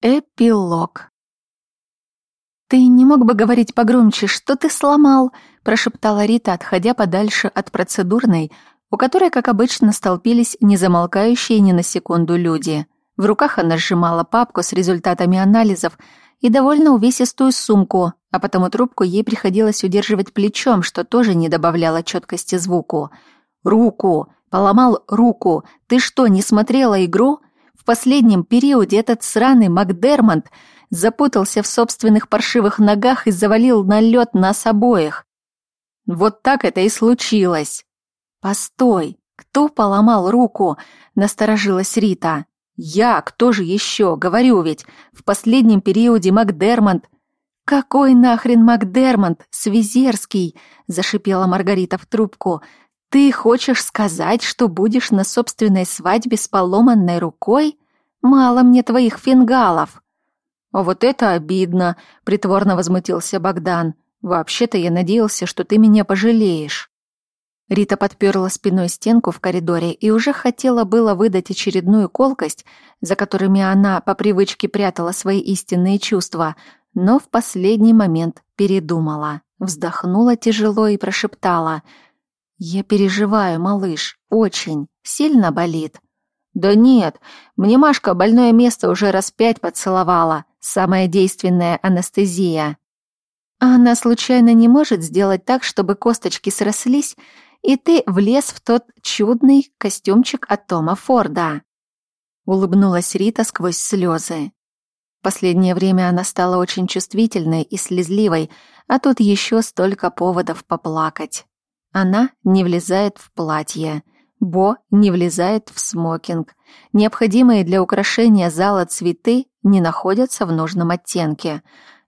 Эпилог. «Ты не мог бы говорить погромче, что ты сломал?» – прошептала Рита, отходя подальше от процедурной, у которой, как обычно, столпились незамолкающие ни на секунду люди. В руках она сжимала папку с результатами анализов и довольно увесистую сумку, а потому трубку ей приходилось удерживать плечом, что тоже не добавляло четкости звуку. «Руку! Поломал руку! Ты что, не смотрела игру?» Последнем периоде этот сраный Макдермонт запутался в собственных паршивых ногах и завалил на лед нас обоих. Вот так это и случилось. Постой, кто поломал руку? Насторожилась Рита. Я, кто же еще? Говорю ведь, в последнем периоде Макдермонт. Какой нахрен Макдермонт? Свизерский, зашипела Маргарита в трубку. Ты хочешь сказать, что будешь на собственной свадьбе с поломанной рукой? Мало мне твоих фингалов. Вот это обидно, притворно возмутился Богдан. Вообще-то я надеялся, что ты меня пожалеешь. Рита подперла спиной стенку в коридоре и уже хотела было выдать очередную колкость, за которыми она по привычке прятала свои истинные чувства, но в последний момент передумала, вздохнула тяжело и прошептала — «Я переживаю, малыш, очень, сильно болит». «Да нет, мне Машка больное место уже раз пять поцеловала, самая действенная анестезия». «А она случайно не может сделать так, чтобы косточки срослись, и ты влез в тот чудный костюмчик от Тома Форда?» Улыбнулась Рита сквозь слезы. Последнее время она стала очень чувствительной и слезливой, а тут еще столько поводов поплакать. Она не влезает в платье. Бо не влезает в смокинг. Необходимые для украшения зала цветы не находятся в нужном оттенке.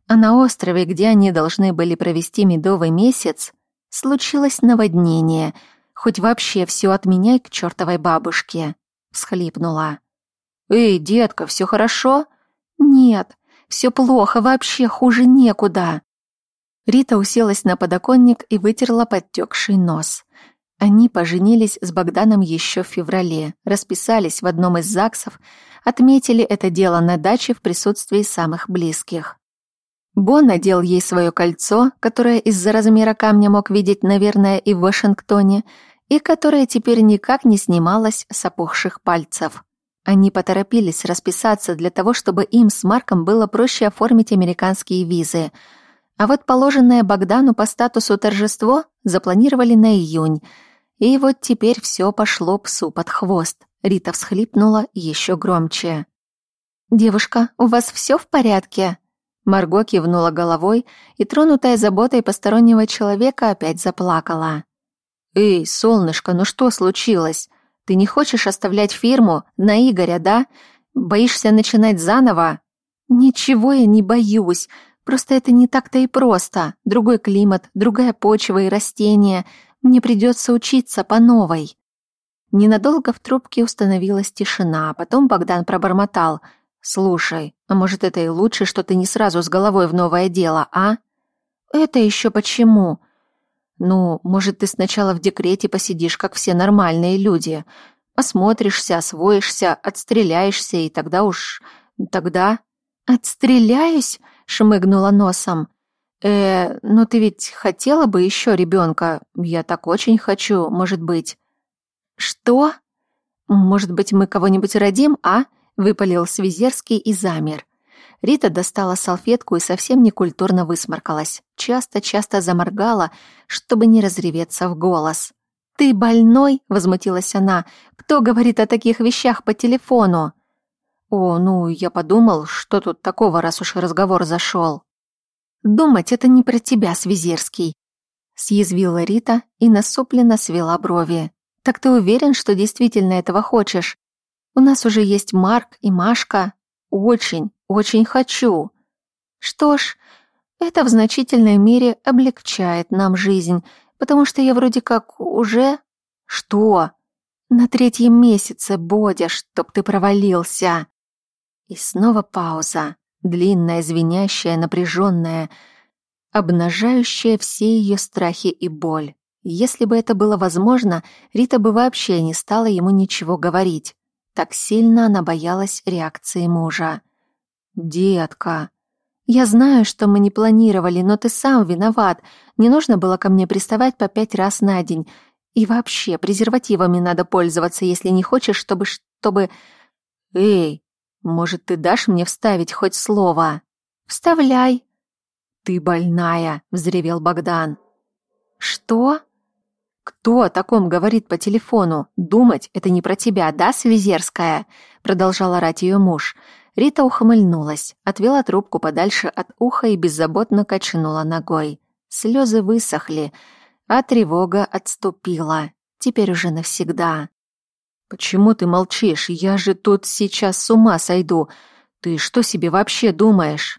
А на острове, где они должны были провести медовый месяц, случилось наводнение. Хоть вообще все отменяй к чертовой бабушке. Всхлипнула. «Эй, детка, все хорошо?» «Нет, все плохо, вообще хуже некуда». Рита уселась на подоконник и вытерла подтекший нос. Они поженились с Богданом еще в феврале, расписались в одном из ЗАГСов, отметили это дело на даче в присутствии самых близких. Бо надел ей свое кольцо, которое из-за размера камня мог видеть, наверное, и в Вашингтоне, и которое теперь никак не снималось с опухших пальцев. Они поторопились расписаться для того, чтобы им с Марком было проще оформить американские визы – а вот положенное Богдану по статусу торжество запланировали на июнь. И вот теперь все пошло псу под хвост. Рита всхлипнула еще громче. «Девушка, у вас все в порядке?» Марго кивнула головой и, тронутая заботой постороннего человека, опять заплакала. «Эй, солнышко, ну что случилось? Ты не хочешь оставлять фирму на Игоря, да? Боишься начинать заново?» «Ничего я не боюсь», Просто это не так-то и просто. Другой климат, другая почва и растения. Мне придется учиться по новой. Ненадолго в трубке установилась тишина, а потом Богдан пробормотал. «Слушай, а может, это и лучше, что ты не сразу с головой в новое дело, а?» «Это еще почему?» «Ну, может, ты сначала в декрете посидишь, как все нормальные люди. Осмотришься, освоишься, отстреляешься, и тогда уж... тогда...» «Отстреляюсь?» Шмыгнула носом. «Э, ну ты ведь хотела бы еще ребенка? Я так очень хочу, может быть». «Что? Может быть, мы кого-нибудь родим, а?» — выпалил Свизерский и замер. Рита достала салфетку и совсем некультурно высморкалась. Часто-часто заморгала, чтобы не разреветься в голос. «Ты больной?» — возмутилась она. «Кто говорит о таких вещах по телефону?» «О, ну, я подумал, что тут такого, раз уж разговор зашел». «Думать это не про тебя, Свизерский», — съязвила Рита и насупленно свела брови. «Так ты уверен, что действительно этого хочешь? У нас уже есть Марк и Машка. Очень, очень хочу». «Что ж, это в значительной мере облегчает нам жизнь, потому что я вроде как уже...» «Что?» «На третьем месяце, Бодя, чтоб ты провалился!» И снова пауза, длинная, звенящая, напряженная, обнажающая все ее страхи и боль. Если бы это было возможно, Рита бы вообще не стала ему ничего говорить. Так сильно она боялась реакции мужа. Детка, я знаю, что мы не планировали, но ты сам виноват. Не нужно было ко мне приставать по пять раз на день. И вообще, презервативами надо пользоваться, если не хочешь, чтобы... чтобы... Эй, может, ты дашь мне вставить хоть слово? Вставляй. Ты больная, взревел Богдан. Что? Кто о таком говорит по телефону? Думать это не про тебя, да, Свизерская? Продолжал орать ее муж. Рита ухмыльнулась, отвела трубку подальше от уха и беззаботно качнула ногой. Слезы высохли, а тревога отступила. Теперь уже навсегда. «Почему ты молчишь? Я же тут сейчас с ума сойду. Ты что себе вообще думаешь?»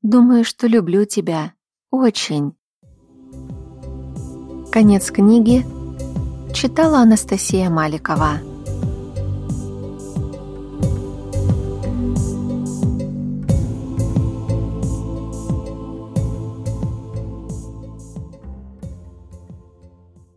«Думаю, что люблю тебя. Очень». Конец книги читала Анастасия Маликова.